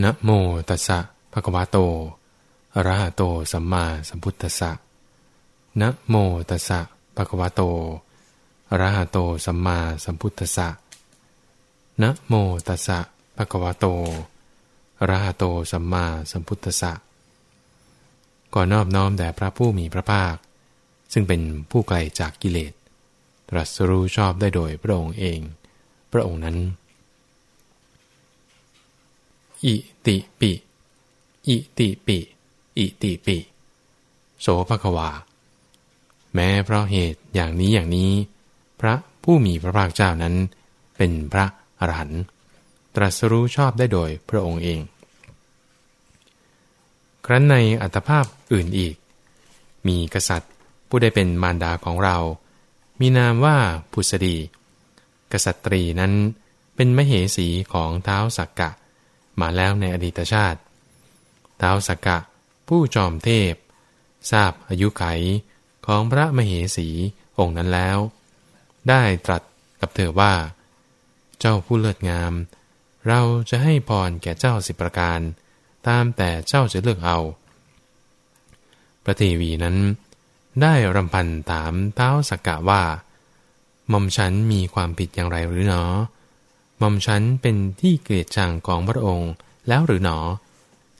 นะโมตัสสะภะคะวะโตอะระหะโตสัมมาสัมพุทธัสสะนะโมตัสสะภะคะวะโตอะระหะโตสัมมาสัมพุทธัสสะนะโมตัสสะภะคะวะโตอะระหะโตสัมมาสัมพุทธัสสะก่อนนอบน้อมแด่พระผู้มีพระภาค ซึ่งเป็นผู้ไกลจากกิเลสตรัสรู้ชอบได้โดยพระองค์เอง พระองค์นั้น อิติปิ อิติปิ อิติปิ โสภควา แม้เพราะเหตุอย่างนี้อย่างนี้ พระผู้มีพระภาคเจ้านั้น เป็นพระอรหันต์ตรัสรู้ชอบได้โดยพระองค์เอง ครั้นในอัตภาพอื่นอีก มีกษัตริย์ผู้ได้เป็นมารดาของเรา มีนามว่าพุสดี กษัตรีนั้นเป็นมเหสีของเท้าสักกะ มาแล้วในอดีตชาติท้าวสักกะ ผู้จอมเทพ ทราบอายุไขของพระมเหสีองค์นั้นแล้ว ได้ตรัสกับเธอว่า เจ้าผู้เลิศงาม เราจะให้พรแก่เจ้าสิบประการ ตามแต่เจ้าจะเลือกเอา พระเทวีนั้น ได้รำพันถามเท้าสักกะว่าหม่อมฉันมีความผิดอย่างไรหรือเนาะ ม่อมฉันเป็นที่เกลียดชังของพระองค์แล้วหรือหนอ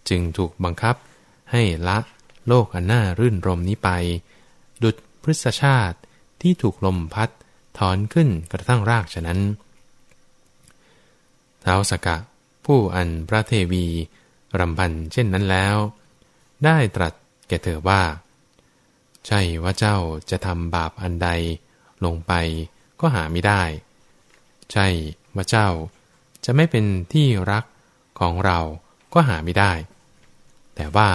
จึงถูกบังคับให้ละโลกอันน่ารื่นรมนี้ไป ดุดพฤษชาติที่ถูกลมพัดถอนขึ้นกระทั่งรากฉะนั้น ท้าวสกะ ผู้อันพระเทวีรำพันเช่นนั้นแล้ว ได้ตรัสแก่เธอว่า ใช่ว่าเจ้าจะทำบาปอันใดลงไปก็หาไม่ได้ ใช่ ว่าเจ้าจะไม่เป็นที่รักของเราก็หาไม่ได้ แต่ว่า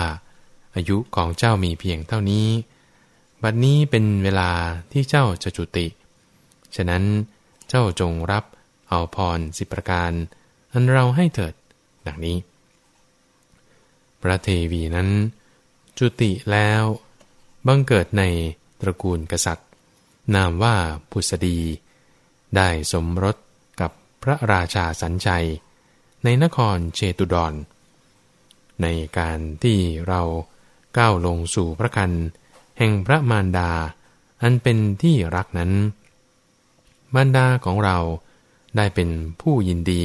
อายุของเจ้ามีเพียงเท่านี้ บัดนี้เป็นเวลาที่เจ้าจะจุติ ฉะนั้นเจ้าจงรับเอาพรสิประการ อันเราให้เถิดดังนี้ พระเทวีนั้น จุติแล้วบังเกิดในตระกูลกษัตริย์ นามว่าพุษดี ได้สมรส ระราชาสัญชัย ในนครเชตุดรในการที่เราก้าวลงสู่พระคันแห่งพระมารดา อันเป็นที่รักนั้น มารดาของเราได้เป็นผู้ยินดี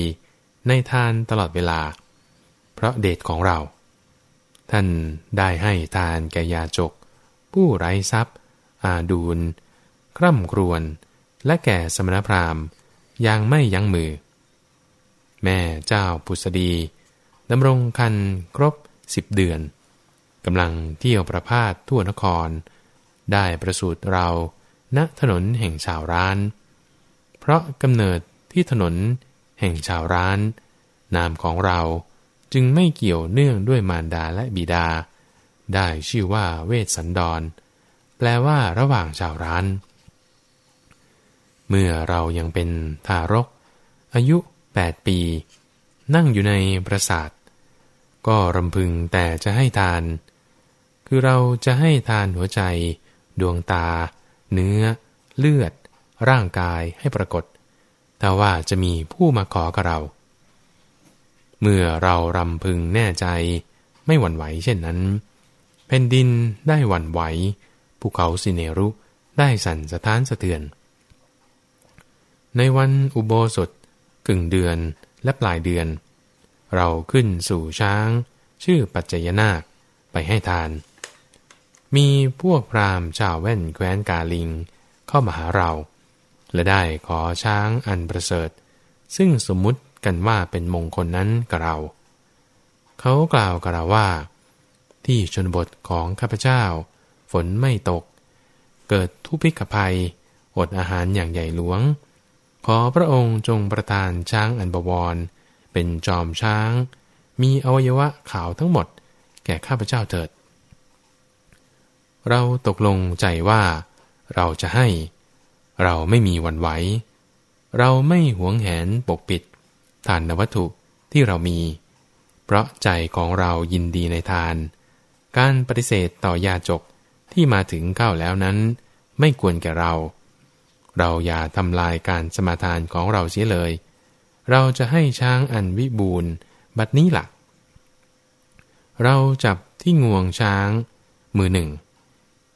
ในทานตลอดเวลา เพราะเดชของเรา ท่านได้ให้ทานแก่ยาจก ผู้ไร้ทรัพย์ อาดูล คร่ำครวญและแก่สมณพราหมณ์ อยังไม่ยั้งมือ แม่เจ้าพุษดีดำรงคันครบสิบเดือนกำลังเที่ยวประพาสทั่วนคร ได้ประสูติเราณถนนแห่งชาวร้าน เพราะกำเนิดที่ถนนแห่งชาวร้าน นามของเราจึงไม่เกี่ยวเนื่องด้วยมารดาและบิดา ได้ชื่อว่าเวสสันดร แปลว่าระหว่างชาวร้าน เมื่อเรายังเป็นทารก อายุ 8 ปี นั่งอยู่ในปราสาท ก็รำพึงแต่จะให้ทาน คือเราจะให้ทานหัวใจ ดวงตา เนื้อ เลือด ร่างกายให้ปรากฏถ้าว่าจะมีผู้มาขอกับเรา เมื่อเรารำพึงแน่ใจ ไม่หวั่นไหวเช่นนั้นแผ่นดินได้หวั่นไหวภูเขาสิเนรุได้สั่นสะท้านสะเทือน ในวันอุโบสถกึ่งเดือนและปลายเดือน เราขึ้นสู่ช้าง ชื่อปัจจยนาคไปให้ทาน มีพวกพราหมณ์ชาวแว่นแคว้นกาลิงเข้ามาหาเรา และได้ขอช้างอันประเสริฐ ซึ่งสมมุติกันว่าเป็นมงคลนั้นกับเรา เขากล่าวกับเราว่า ที่ชนบทของข้าพเจ้า ฝนไม่ตก เกิดทุพพิกภัย อดอาหารอย่างใหญ่หลวง ขอพระองค์จงประทานช้างอันบวร เป็นจอมช้าง มีอวัยวะขาวทั้งหมด แก่ข้าพเจ้าเถิด เราตกลงใจว่า เราจะให้ เราไม่มีวันไหว เราไม่หวงแหนปกปิดทานวัตถุที่เรามี เพราะใจของเรายินดีในทาน การปฏิเสธต่อยาจกที่มาถึงเข้าแล้วนั้น ไม่ควรแก่เรา เราอย่าทำลายการสมาทานของเราเสียเลย เราจะให้ช้างอันวิบูรณ์บัดนี้ละ่ะ เราจับที่งวงช้าง มือหนึ่ง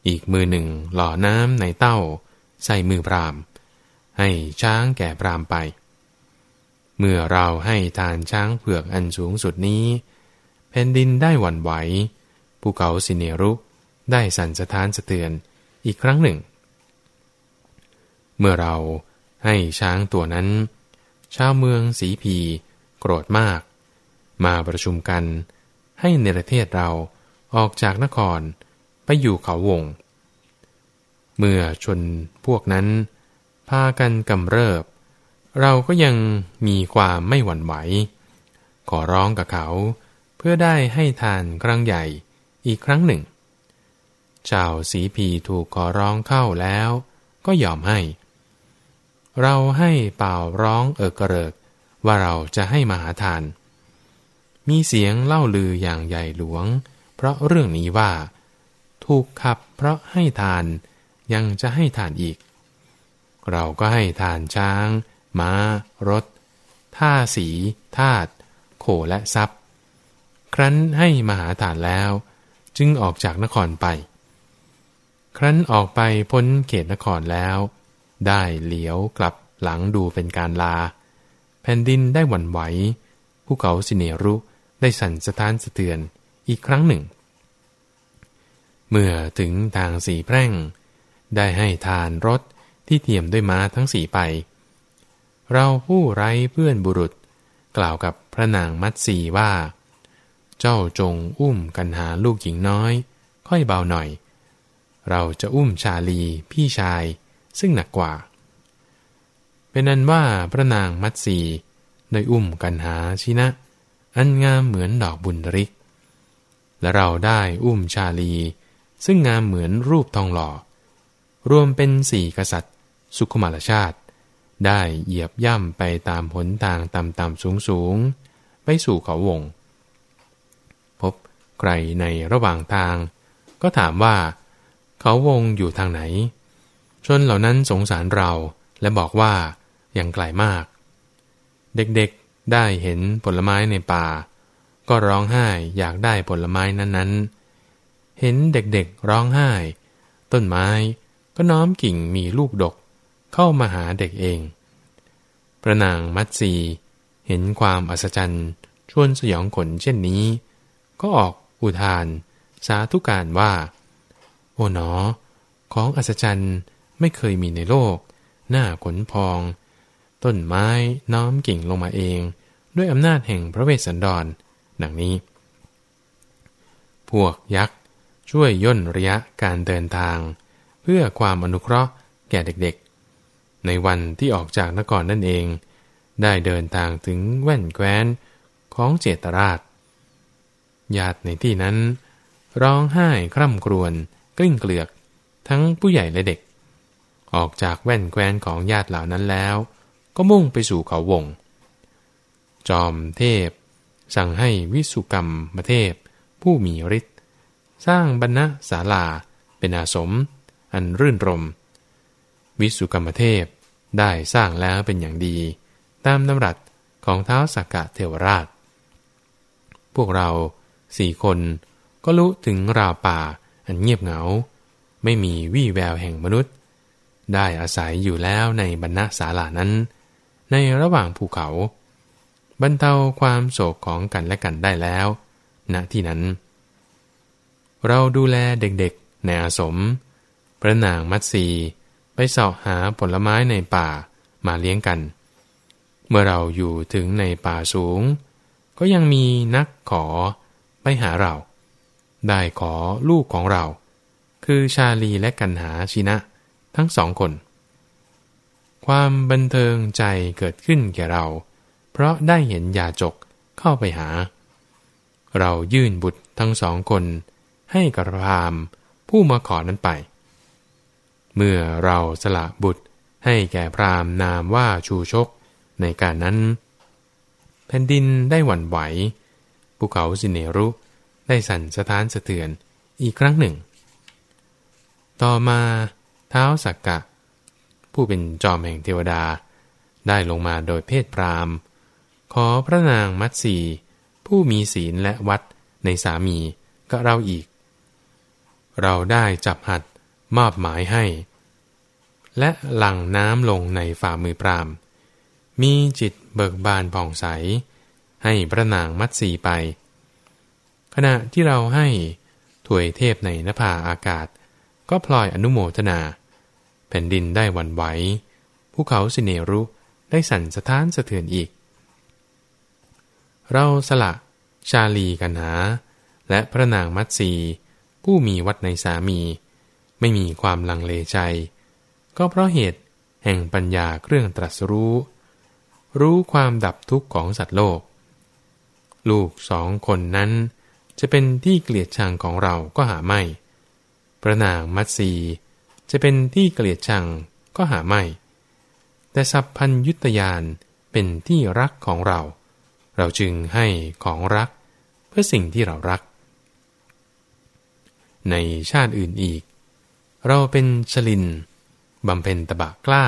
อีกมือหนึ่งหล่อน้ำในเต้า ใส่มือพราม ให้ช้างแก่พรามไป เมื่อเราให้ทานช้างเผือกอันสูงสุดนี้แผ่นดินได้หวั่นไหวภูเขาสิเนรุได้สั่นสะท้านสะเตือนอีกครั้งหนึ่ง เมื่อเราให้ช้างตัวนั้น ชาวเมืองสีพีโกรธมาก มาประชุมกัน ให้ในประเทศเราออกจากนครไปอยู่เขาวง เมื่อชนพวกนั้น พากันกำเริบ เราก็ยังมีความไม่หวั่นไหว ขอร้องกับเขาเพื่อได้ให้ทานครั้งใหญ่อีกครั้งหนึ่งชาวสีพีถูกขอร้องเข้าแล้ว ก็ยอมให้ เราให้เป่าร้องเอิกกระเริก ว่าเราจะให้มหาทาน มีเสียงเล่าลืออย่างใหญ่หลวง เพราะเรื่องนี้ว่า ถูกขับเพราะให้ทานยังจะให้ทานอีก เราก็ให้ทานช้าง ม้า รถท่าสีทาตโขและทรัพย์ ครั้นให้มหาทานแล้ว จึงออกจากนครไป ครั้นออกไปพ้นเขตนครแล้ว ได้เหลียวกลับหลังดูเป็นการลา แผ่นดินได้หวั่นไหวภูเขาสิเนรุได้สั่นสะท้านสะเทือนอีกครั้งหนึ่ง เมื่อถึงทางสีแพร่ง ได้ให้ทานรถที่เทียมด้วยม้าทั้งสีไป เราผู้ไร้เพื่อนบุรุษ กล่าวกับพระนางมัตสีว่า เจ้าจงอุ้มกันหาลูกหญิงน้อย ค่อยเบาหน่อย เราจะอุ้มชาลีพี่ชาย ซึ่งหนักกว่า เป็นนั้นว่าพระนางมัตสีได้อุ้มกันหาชินะ อันงามเหมือนดอกบุญริก และเราได้อุ้มชาลี ซึ่งงามเหมือนรูปทองหล่อ รวมเป็นสี่กษัตริย์ สุขุมารชาติ ได้เหยียบย่ำไปตามผลทางต่ำๆสูงๆ ไปสู่เขาวง พบใครในระหว่างทาง ก็ถามว่า เขาวงอยู่ทางไหน ชนเหล่านั้นสงสารเราและบอกว่ายังไกลมาก เด็กๆได้เห็นผลไม้ในป่า ก็ร้องไห้อยากได้ผลไม้นั้นๆ เห็นเด็กๆร้องไห้ ต้นไม้ก็น้อมกิ่งมีลูกดกเข้ามาหาเด็กเองประนางมัตสีเห็นความอัศจรรย์ชวนสยองขนเช่นนี้ ก็ออกอุทาน สาธุการว่า โอ๋หนอ ของอัศจรรย์ ไม่เคยมีในโลก หน้าขนพอง ต้นไม้น้อมกิ่งลงมาเอง ด้วยอำนาจแห่งพระเวสสันดร ดังนี้ พวกยักษ์ ช่วยย่นระยะการเดินทาง เพื่อความอนุเคราะห์แก่เด็กๆ ในวันที่ออกจากนครนั่นเอง ได้เดินทางถึงแว่นแคว้นของเจตราชญาติในที่นั้น ร้องไห้คร่ำครวญกลิ้งเกลือก ทั้งผู้ใหญ่และเด็ก ออกจากแว่นแคว้นของญาติเหล่านั้นแล้ว ก็มุ่งไปสู่เขาวง จอมเทพ สั่งให้วิสุกรรมมเทพ ผู้มีฤทธิ์สร้างบรรณศาลา เป็นอาสม อันรื่นรม วิสุกรรมเทพได้สร้างแล้วเป็นอย่างดี ตามนำรัสของเท้าสักกะเทวราช พวกเราสี่คนก็รู้ถึงราวป่าอันเงียบเหงา ไม่มีวี่แววแห่งมนุษย์ ได้อาศัยอยู่แล้วในบรรณศาลานั้น ในระหว่างภูเขา บรรเทาความโศกของกันและกันได้แล้วณที่นั้น เราดูแลเด็กๆในอาสม พระนางมัตสีไปเสอบหาผลไม้ในป่ามาเลี้ยงกัน เมื่อเราอยู่ถึงในป่าสูง ก็ยังมีนักขอไปหาเรา ได้ขอลูกของเรา คือชาลีและกันหาชินะ ทั้งสองคน ความบันเทิงใจเกิดขึ้นแก่เรา เพราะได้เห็นยาจกเข้าไปหา เรายื่นบุตรทั้งสองคน ให้กระพามผู้มาขอนั้นไป เมื่อเราสละบุตรให้แก่พรามนามว่าชูชกในการนั้น แผ่นดินได้หวั่นไหวภูเขาสิเนรุได้สั่นสะท้านสะเทือนอีกครั้งหนึ่ง ต่อมา เท้าสักกะ ผู้เป็นจอมแห่งเทวดา ได้ลงมาโดยเพศพรามขอพระนางมัตสีผู้มีศีลและวัดในสามีก็เราอีก เราได้จับหัดมอบหมายให้ และหลั่งน้ำลงในฝ่ามือพรามมีจิตเบิกบานผ่องใส ให้พระนางมัตสีไป ขณะที่เราให้ถวยเทพในนภาอากาศ ก็พลอยอนุโมทนา แผ่นดินได้วันไหวภูเขาสิเนรุได้สั่นสะท้านสะเทือนอีก เราสละชาลีกันหา และพระนางมัตสีผู้มีวัดในสามี ไม่มีความลังเลใจ ก็เพราะเหตุแห่งปัญญาเครื่องตรัสรู้ รู้ความดับทุกข์ของสัตว์โลก ลูกสองคนนั้นจะเป็นที่เกลียดชังของเราก็หาไม่ ระนางมัตสีจะเป็นที่เกลียดชังก็หาไม่ แต่สัพพัญยุตยานเป็นที่รักของเรา เราจึงให้ของรักเพื่อสิ่งที่เรารัก ในชาติอื่นอีก เราเป็นชลินบำเพ็ญตบะกล้า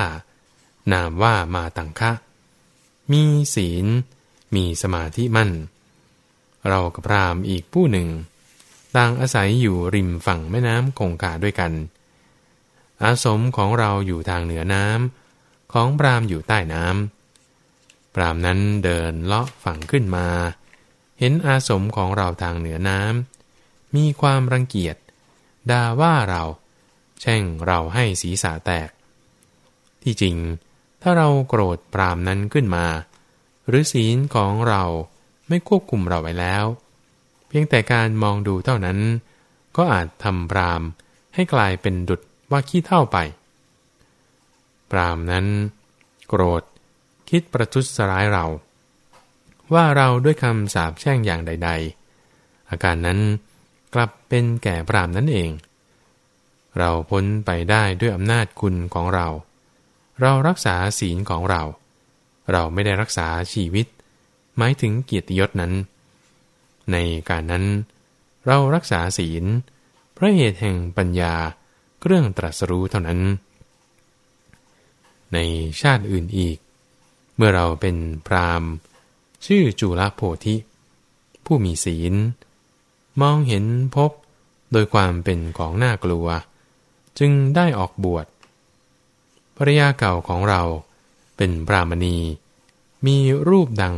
นามว่ามาตังคะ มีศีล มีสมาธิมั่น เรากับพรามอีกผู้หนึ่ง ต่างอาศัยอยู่ริมฝั่งแม่น้ำคงคาด้วยกัน อาสมของเราอยู่ทางเหนือน้ำของพรามอยู่ใต้น้ำพรามนั้นเดินเลาะฝั่งขึ้นมา เห็นอาสมของเราทางเหนือน้ำมีความรังเกียจด่าว่าเราแช่งเราให้ศีรษะแตก ที่จริง ถ้าเราโกรธปรามนั้นขึ้นมา หรือศีลของเราไม่ควบคุมเราไว้แล้ว เพียงแต่การมองดูเท่านั้น ก็อาจทำปรามให้กลายเป็นดุดว่าขี้เท่าไป ปรามนั้น โกรธ คิดประทุษร้ายเรา ว่าเราด้วยคำสาปแช่งอย่างใด ๆ อาการนั้นกลับเป็นแก่ปรามนั้นเอง เราพ้นไปได้ด้วยอำนาจคุณของเรา เรารักษาศีลของเรา เราไม่ได้รักษาชีวิต หมายถึงเกียรติยศนั้น ในการนั้น เรารักษาศีล พระเหตุแห่งปัญญาเครื่องตรัสรู้เท่านั้น ในชาติอื่นอีก เมื่อเราเป็นพรามชื่อจุลโพธิ ผู้มีศีล มองเห็นพบโดยความเป็นของน่ากลัว จึงได้ออกบวชภรยาเก่าของเราเป็นพรามณี มีรูปดัง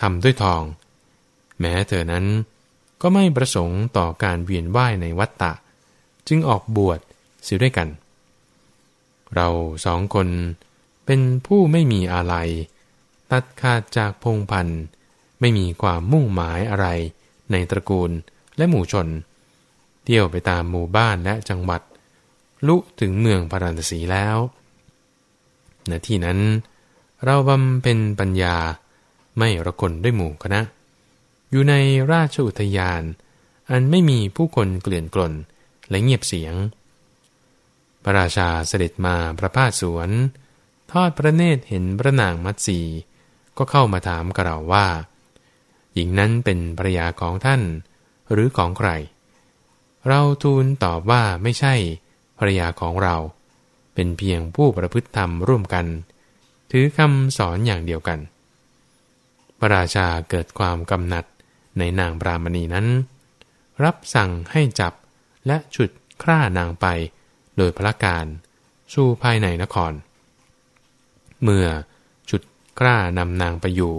ทำด้วยทอง แม้เธอนั้นก็ไม่ประสงค์ต่อการเวียนว่ายในวัฏฏะ จึงออกบวชเสียด้วยกัน เราสองคนเป็นผู้ไม่มีอะไรตัดขาดจากพงพันธ์ไม่มีความมุ่งหมายอะไรในตระกูลและหมู่ชน เที่ยวไปตามหมู่บ้านและจังหวัด ลุถึงเมืองพาราณสีแล้วณที่นั้น เราบำเพ็ญปัญญาไม่ระคนด้วยหมู่คณะ อยู่ในราชอุทยาน อันไม่มีผู้คนเกลื่อนกลนและเงียบเสียง พระราชาเสด็จมาประพาสสวน ทอดพระเนตรเห็นพระนางมัตสีก็เข้ามาถามกับเราว่า หญิงนั้นเป็นภรยาของท่าน หรือของใคร เราทูลตอบว่าไม่ใช่ภรยาของเรา เป็นเพียงผู้ประพฤติธรรมร่วมกัน ถือคำสอนอย่างเดียวกันพระราชาเกิดความกำหนัด ในนางปรามณีนั้น รับสั่งให้จับและฉุดคร่านางไปโดยพระการสู่ภายในนคร เมื่อฉุดกล้านำนางไปอยู่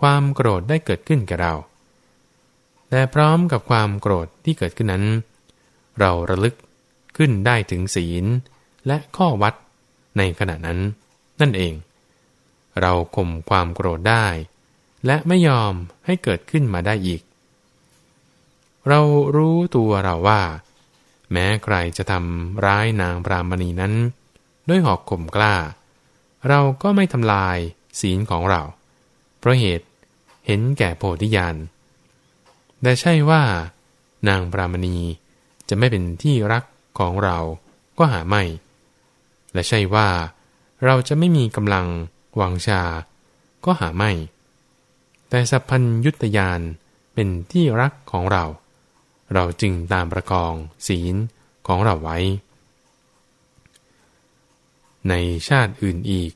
ความโกรธได้เกิดขึ้นแก่เรา แต่พร้อมกับความโกรธที่เกิดขึ้นนั้น เราระลึกขึ้นได้ถึงศีลและข้อวัดในขณะนั้นนั่นเอง เราข่มความโกรธได้ และไม่ยอมให้เกิดขึ้นมาได้อีก เรารู้ตัวเราว่า แม้ใครจะทำร้ายนางปรามณีนั้น ด้วยหอกข่มกล้า เราก็ไม่ทำลายศีลของเรา เพราะเหตุเห็นแก่โพธิญาณแต่ใช่ว่า นางปรามณีจะไม่เป็นที่รักของเราก็หาไม่ และใช่ว่า เราจะไม่มีกำลังวังชา ก็หาไม่ แต่สัพพัญยุตยานเป็นที่รักของเรา เราจึงตามประกองศีลของเราไว้ ในชาติอื่นอีก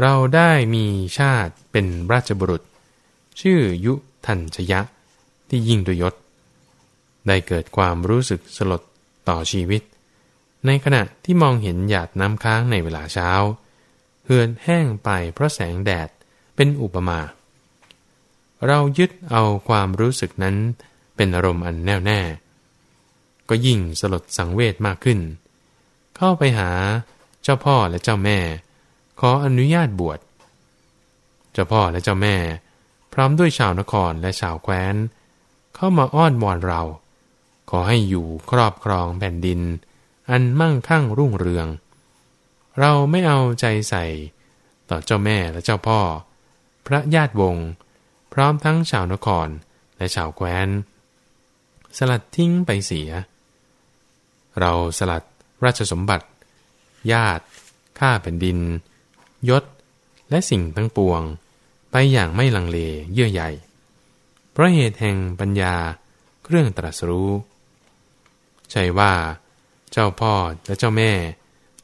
เราได้มีชาติเป็นราชบุรุษ ชื่อยุทันชยะที่ยิ่งด้วยยศ ได้เกิดความรู้สึกสลดต่อชีวิต ในขณะที่มองเห็นหยาดน้ำค้างในเวลาเช้าเหือนแห้งไปเพราะแสงแดดเป็นอุปมา เรายึดเอาความรู้สึกนั้นเป็นอารมณ์อันแน่วแน่ ก็ยิ่งสลดสังเวชมากขึ้น เข้าไปหาเจ้าพ่อและเจ้าแม่ ขออนุญาตบวช เจ้าพ่อและเจ้าแม่ พร้อมด้วยชาวนครและชาวแคว้น เข้ามาอ้อนวอนเรา ขอให้อยู่ครอบครองแผ่นดิน อันมั่งคั่งรุ่งเรือง เราไม่เอาใจใส่ ต่อเจ้าแม่และเจ้าพ่อ พระญาติวงศ์ พร้อมทั้งชาวนครและชาวแคว้น สลัดทิ้งไปเสีย เราสลัดราชสมบัติ ญาติ ข้าแผ่นดิน ยศ และสิ่งทั้งปวง ไปอย่างไม่ลังเลเยื่อใหญ่ เพราะเหตุแห่งปัญญาเครื่องตรัสรู้ใช่ว่า เจ้าพ่อและเจ้าแม่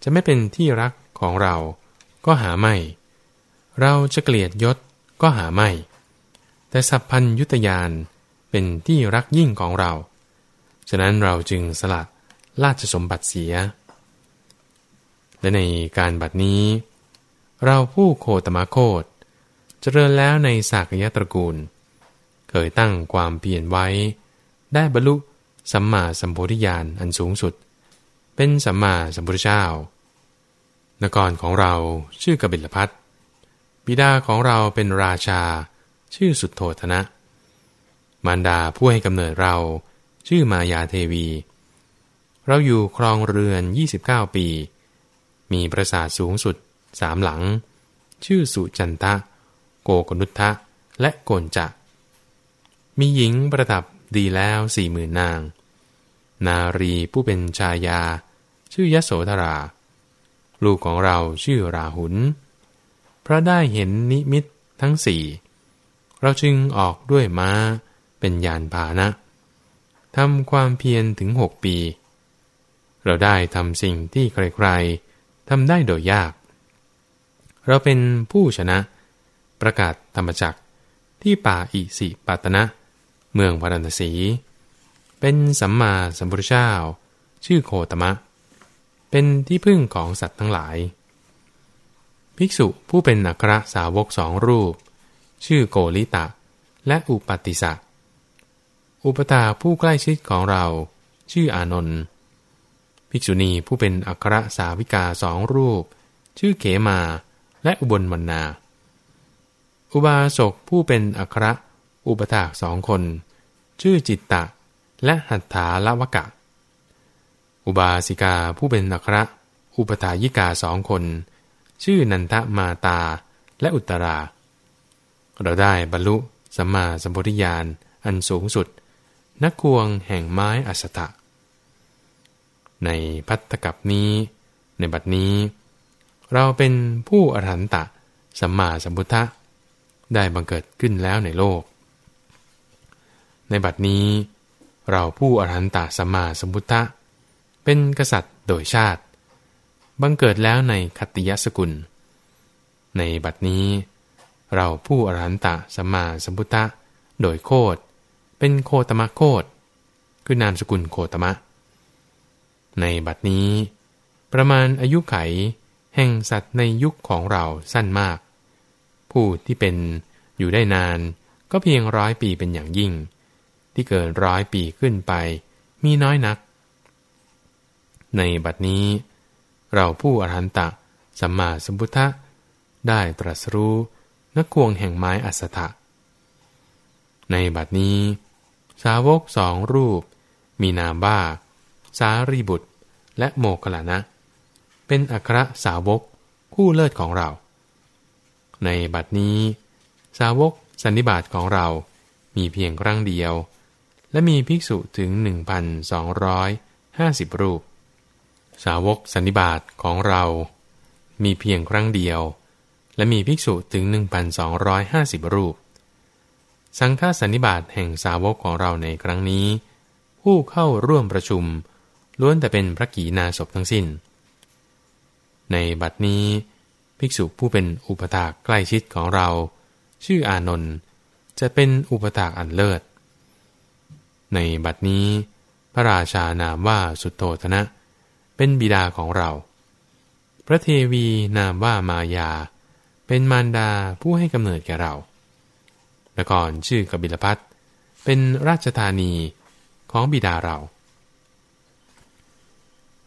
จะไม่เป็นที่รักของเรา ก็หาไม่ เราจะเกลียดยศก็หาไม่ แต่สัพพัญยุตยานเป็นที่รักยิ่งของเรา ฉะนั้นเราจึงสลัดราชสมบัติเสีย และในการบัดนี้ เราผู้โคตมะโคตเจริญแล้วในสากยตระกูล เคยตั้งความเพียรไว้ ได้บรรลุสัมมาสัมโพธิญาณอันสูงสุด เป็นสัมมาสัมพุทธเจ้านกรของเราชื่อกบิลพัทบิดาของเราเป็นราชา ชื่อสุดโทธนะ มารดาผู้ให้กำเนิดเรา ชื่อมายาเทวี เราอยู่ครองเรือน 29 ปี มีปราสาทสูงสุดสามหลัง ชื่อสุจันทะ โกกนุทธะ และโกนจะ มีหญิงประดับดีแล้วสี่หมื่นนาง นารีผู้เป็นชายา ชื่อยโสธรา ลูกของเราชื่อราหุลพระได้เห็นนิมิตทั้งสี่ เราจึงออกด้วยม้าเป็นยานพาหนะทำความเพียรถึงหกปี เราได้ทำสิ่งที่ใครๆทำได้โดยยาก เราเป็นผู้ชนะ ประกาศธรรมจักที่ป่าอิสิปตนะ เมืองพาราณสี เป็นสัมมาสัมพุทธเจ้า ชื่อโคตมะ เป็นที่พึ่งของสัตว์ทั้งหลาย ภิกษุผู้เป็นอัครสาวกสองรูป ชื่อโกลิตะ และอุปติสะอุปตาผู้ใกล้ชิดของเรา ชื่ออานนท์ภิกษุณีผู้เป็นอัครสาวิกาสองรูป ชื่อเขมาและอุบลมรนาอุบาสกผู้เป็นอัครอุปถากสองคน ชื่อจิตตะ และหัตถาละวกะ อุบาสิกาผู้เป็นอัครอุปถายิกาสองคน ชื่อนันทมาตาและอุตรา เราได้บรรลุสัมมาสัมพุทธญาณอันสูงสุด นักควงแห่งไม้อัสตะ ในพัทธกับนี้ ในบัดนี้ เราเป็นผู้อรหันตะสัมมาสัมพุทธะได้บังเกิดขึ้นแล้วในโลก ในบัดนี้ เราผู้อรหันตะสัมมาสัมพุทธะเป็นกษัตริย์โดยชาติ บังเกิดแล้วในคตติยสกุล ในบัดนี้ เราผู้อรหันตะสัมมาสัมพุทธะ โดยโคดเป็นโคตมะโคดคือนามสกุลโคตมะ ในบัดนี้ ประมาณอายุไข แห่งสัตว์ในยุคของเราสั้นมาก ผู้ที่เป็นอยู่ได้นานก็เพียงร้อยปีเป็นอย่างยิ่ง ที่เกินร้อยปีขึ้นไป มีน้อยนัก ในบัดนี้ เราผู้อรหันตะสัมมาสัมพุทธะได้ตรัสรู้ นักควงแห่งไม้อัสถะ ในบัดนี้ สาวกสองรูป มีนามว่าสารีบุตร และโมกขลานะ เป็นอัครสาวกคู่เลิศของเรา ในบัดนี้ สาวกสันนิบาตของเรา มีเพียงครั้งเดียว และมีภิกษุถึง 1,250 รูป สาวกสันนิบาตของเรา มีเพียงครั้งเดียว และมีภิกษุถึง 1,250 รูป สังฆสันนิบาตแห่งสาวกของเราในครั้งนี้ ผู้เข้าร่วมประชุม ล้วนแต่เป็นพระกีนาศพทั้งสิ้น ในบัดนี้ ภิกษุผู้เป็นอุปถากใกล้ชิดของเรา ชื่ออานนท์จะเป็นอุปถากอันเลิศ ในบัดนี้ พระราชานามว่าสุตโตธนะ เป็นบิดาของเรา พระเทวีนามว่ามายา เป็นมารดาผู้ให้กำเนิดแก่เราและก่อนชื่อกบิลพัทเป็นราชธานีของบิดาเรา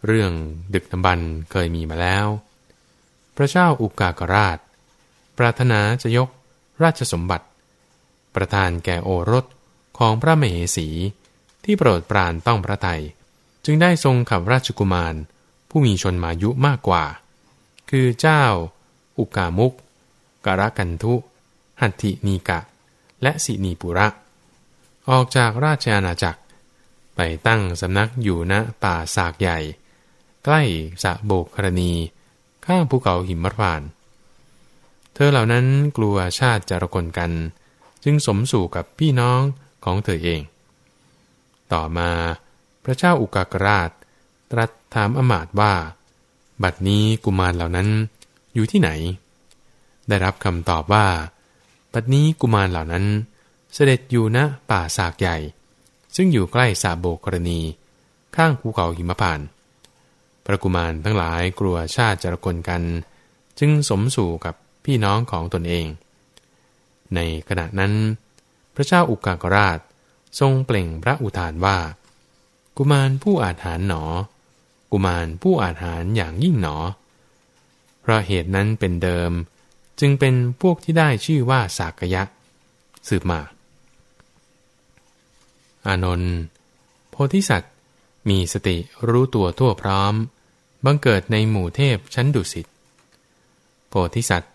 เรื่องดึกดำบรรเคยมีมาแล้ว พระเจ้าอุกากราช ปรารถนาจะยกราชสมบัติ ประทานแก่โอรสของพระมเหสีที่โปรดปรานต้องพระไทย จึงได้ทรงขับราชกุมาร ผู้มีชนมายุมากกว่า คือเจ้า อุกามุก การกันทุ หัตถินีกะ และสินีปุระ ออกจากราชอาณาจักร ไปตั้งสำนักอยู่ณป่าสากใหญ่ ใกล้สะโบกครณี ข้างภูเขาหิมพาน เธอเหล่านั้นกลัวชาติจารกลกัน จึงสมสู่กับพี่น้องของเธอเอง ต่อมาพระเจ้าอุกากราช ตรัสถามอมาตว่า บัดนี้กุมารเหล่านั้นอยู่ที่ไหน ได้รับคำตอบว่าบัดนี้กุมารเหล่านั้น เสด็จอยู่ณป่าสากใหญ่ ซึ่งอยู่ใกล้สาโบกรณี ข้างภูเขาหิมพาน พระกุมารทั้งหลายกลัวชาติจรกลกัน จึงสมสู่กับพี่น้องของตนเอง ในขณะนั้น พระเจ้าอุกากราชทรงเปล่งพระอุทานว่า กุมารผู้อาจหารหนอ กุมารผู้อาจหารอย่างยิ่งหนอ เพราะเหตุนั้นเป็นเดิม จึงเป็นพวกที่ได้ชื่อว่าสากยะ สืบมา อานนท์โพธิสัตว์มีสติรู้ตัวทั่วพร้อม บังเกิดในหมู่เทพชั้นดุสิตโพธิสัตว์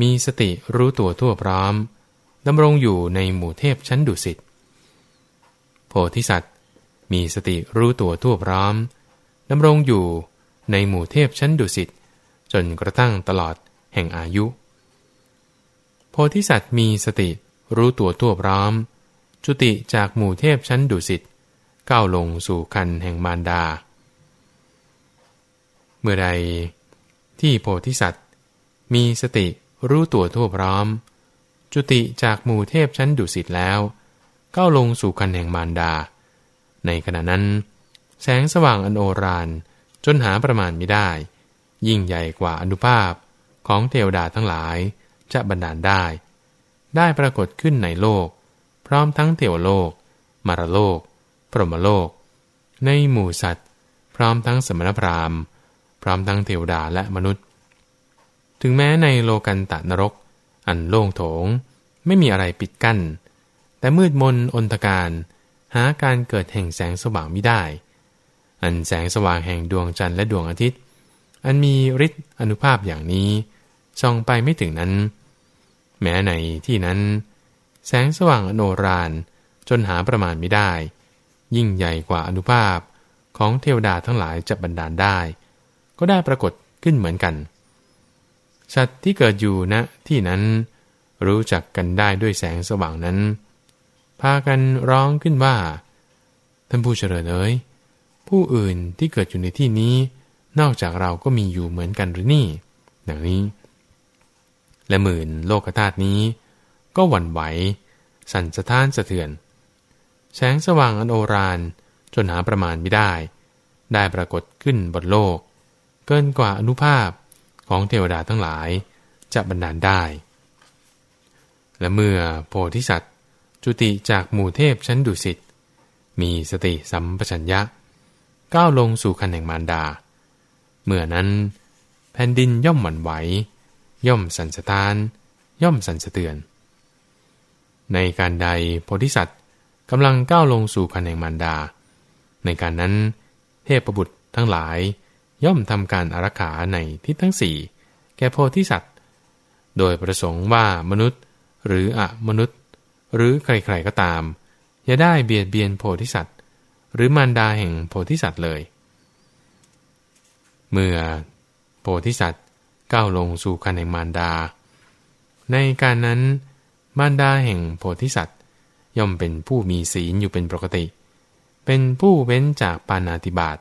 มีสติรู้ตัวทั่วพร้อมดำรงอยู่ในหมู่เทพชั้นดุสิตโพธิสัตว์มีสติรู้ตัวทั่วพร้อมดำรงอยู่ในหมู่เทพชั้นดุสิตจนกระทั่งตลอดแห่งอายุ ธิสัตว์มีสติรู้ตัวทั่วพร้อม จุติจากหมู่เทพชั้นดุสิตก้าวลงสู่คันแห่งมารดา เมื่อใด ที่โพธิสัตว์ มีสติรู้ตัวทั่วพร้อม จุติจากหมู่เทพชั้นดุสิตแล้วก้าวลงสู่คันแห่งมารดา ในขณะนั้น แสงสว่างอันโอรานจนหาประมาณไม่ได้ ยิ่งใหญ่กว่าอนุภาพของเทวดาทั้งหลาย จะบันดาลได้ ได้ปรากฏขึ้นในโลก พร้อมทั้งเทวโลก มารโลก พรหมโลก ในหมู่สัตว์ พร้อมทั้งสมณพราหมณ์ พร้อมทั้งเทวดาและมนุษย์ ถึงแม้ในโลกันตะนรก อันโล่งโถง ไม่มีอะไรปิดกั้น แต่มืดมนอนตการหาการเกิดแห่งแสงสว่างไม่ได้ อันแสงสว่างแห่งดวงจันทร์และดวงอาทิตย์ อันมีฤทธิ์อนุภาพอย่างนี้ส่องไปไม่ถึงนั้น แม้ในที่นั้น แสงสว่างอโนรานจนหาประมาณไม่ได้ ยิ่งใหญ่กว่าอนุภาพของเทวดาทั้งหลายจะบันดาลได้ ก็ได้ปรากฏขึ้นเหมือนกัน สัตว์ที่เกิดอยู่ณนะที่นั้น รู้จักกันได้ด้วยแสงสว่างนั้น พากันร้องขึ้นว่า ท่านผู้เฉลิญเอ๋ยผู้อื่นที่เกิดอยู่ในที่นี้ นอกจากเราก็มีอยู่เหมือนกันหรือนี่ ดังนี้ และหมื่นโลกธาตุนี้ ก็หวั่นไหว สั่นสะท้านสะเทือน แสงสว่างอันโอรานจนหาประมาณไม่ได้ ได้ปรากฏขึ้นบนโลก เกินกว่าอนุภาพของเทวดาทั้งหลายจะบันดาลได้ และเมื่อโพธิสัตว์จุติจากหมู่เทพชั้นดุสิตมีสติสัมปชัญญะ ก้าวลงสู่คันแห่งมารดา เมื่อนั้น แผ่นดินย่อมหวั่นไหว ย่อมสันสะท้าน ย่อมสันสะเตือน ในการใดโพธิสัตว์กำลังก้าวลงสู่คันแห่งมารดา ในการนั้น เทพประบุตรทั้งหลาย ย่อมทำการอารักขาในทิศทั้งสี่แก่โพธิสัตว์ โดยประสงค์ว่ามนุษย์หรืออะมนุษย์ หรือใครๆก็ตาม อย่าได้เบียดเบียนโพธิสัตว์ หรือมารดาแห่งโพธิสัตว์เลย เมื่อโพธิสัตว์ ก้าวลงสู่คันแห่งมารดา ในการนั้น มารดาแห่งโพธิสัตว์ ย่อมเป็นผู้มีศีลอยู่เป็นปกติ เป็นผู้เว้นจากปานาติบาต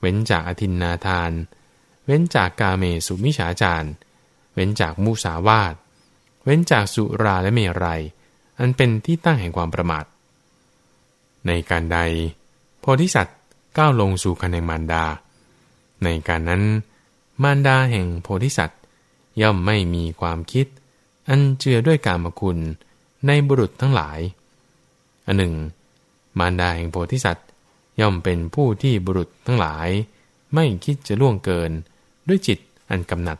เว้นจากอธินนาทาน เว้นจากกาเมสุมิฉาจารเว้นจากมุสาวาตเว้นจากสุราและเมรัย อันเป็นที่ตั้งแห่งความประมาท ในการใด โพธิสัตว์ก้าวลงสู่คันแห่งมารดา ในการนั้น มารดาแห่งโพธิสัตว์ ย่อมไม่มีความคิด อันเจือด้วยกามคุณในบุรุษทั้งหลาย อันหนึ่ง มารดาแห่งโพธิสัตว์ ย่อมเป็นผู้ที่บุรุษทั้งหลาย ไม่คิดจะล่วงเกินด้วยจิตอันกำหนัด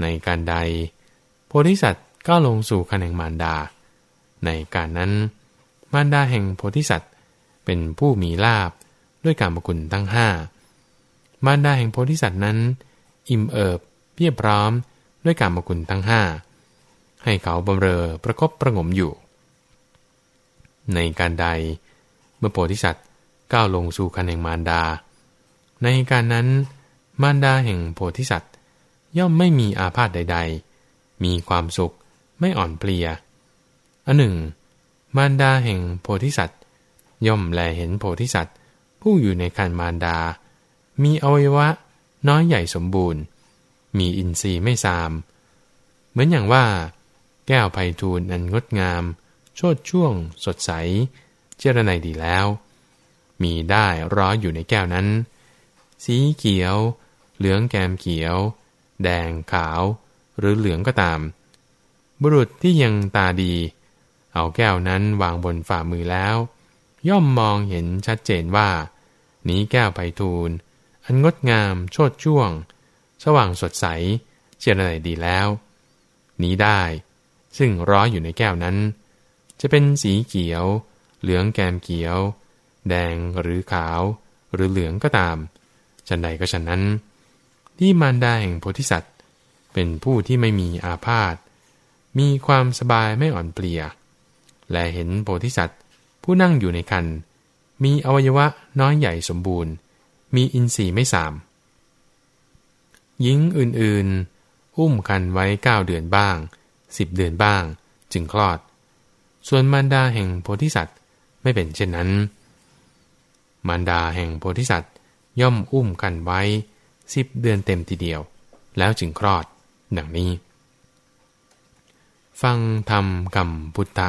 ในการใด โพธิสัตว์ก้าวลงสู่คันแห่งมารดา ในการนั้น มารดาแห่งโพธิสัตว์เป็นผู้มีลาบด้วยการมกุลทั้งห้า มารดาแห่งโพธิสัตว์นั้น อิ่มเอิบเพียบพร้อมด้วยการมกุลทั้งห้าให้เขาบำเรอประคบประงมอยู่ ในการใดเมื่อโพธิสัตว์ก้าวลงสู่คันแห่งมารดา ในการนั้นมารดาแห่งโพธิสัตว์ ย่อมไม่มีอาพาธใด ๆ มีความสุขไม่อ่อนเปลียอันหนึ่ง มารดาแห่งโพธิสัตว์ ย่อมแลเห็นโพธิสัตว์ ผู้อยู่ในคันมารดา มีอวัยวะ น้อยใหญ่สมบูรณ์ มีอินทรีย์ไม่ซาม เหมือนอย่างว่า แก้วไพทูลอันงดงาม โชดช่วง สดใส เจรไนดีแล้ว มีได้ร้อยอยู่ในแก้วนั้น สีเขียว เหลืองแกมเขียว แดงขาว หรือเหลืองก็ตาม บุรุษที่ยังตาดี เอาแก้วนั้นวางบนฝ่ามือแล้ว ย่อมมองเห็นชัดเจนว่านี้แก้วไพทูล อันงดงาม โชดช่วง สว่างสดใสเจรไนดีแล้ว นี้ได้ ซึ่งร้อยอยู่ในแก้วนั้น จะเป็นสีเขียว เหลืองแกมเขียว แดงหรือขาว หรือเหลืองก็ตามฉันใดก็ฉันนั้น ที่มารดาแห่งโพธิสัตว์ เป็นผู้ที่ไม่มีอาพาธมีความสบายไม่อ่อนเปลี่ย และเห็นโพธิสัตว์ ผู้นั่งอยู่ในคันมีอวัยวะน้อยใหญ่สมบูรณ์ มีอินทรีย์ไม่สามหญิงอื่นๆ อุ้มคันไว้เก้าเดือนบ้างสิบเดือนบ้าง จึงคลอด ส่วนมารดาแห่งโพธิสัตว์ไม่เป็นเช่นนั้น มารดาแห่งโพธิสัตว์ย่อมอุ้มกันไว้สิบเดือนเต็มทีเดียว แล้วจึงคลอด ดังนี้ ฟังธรรมคำพุทธ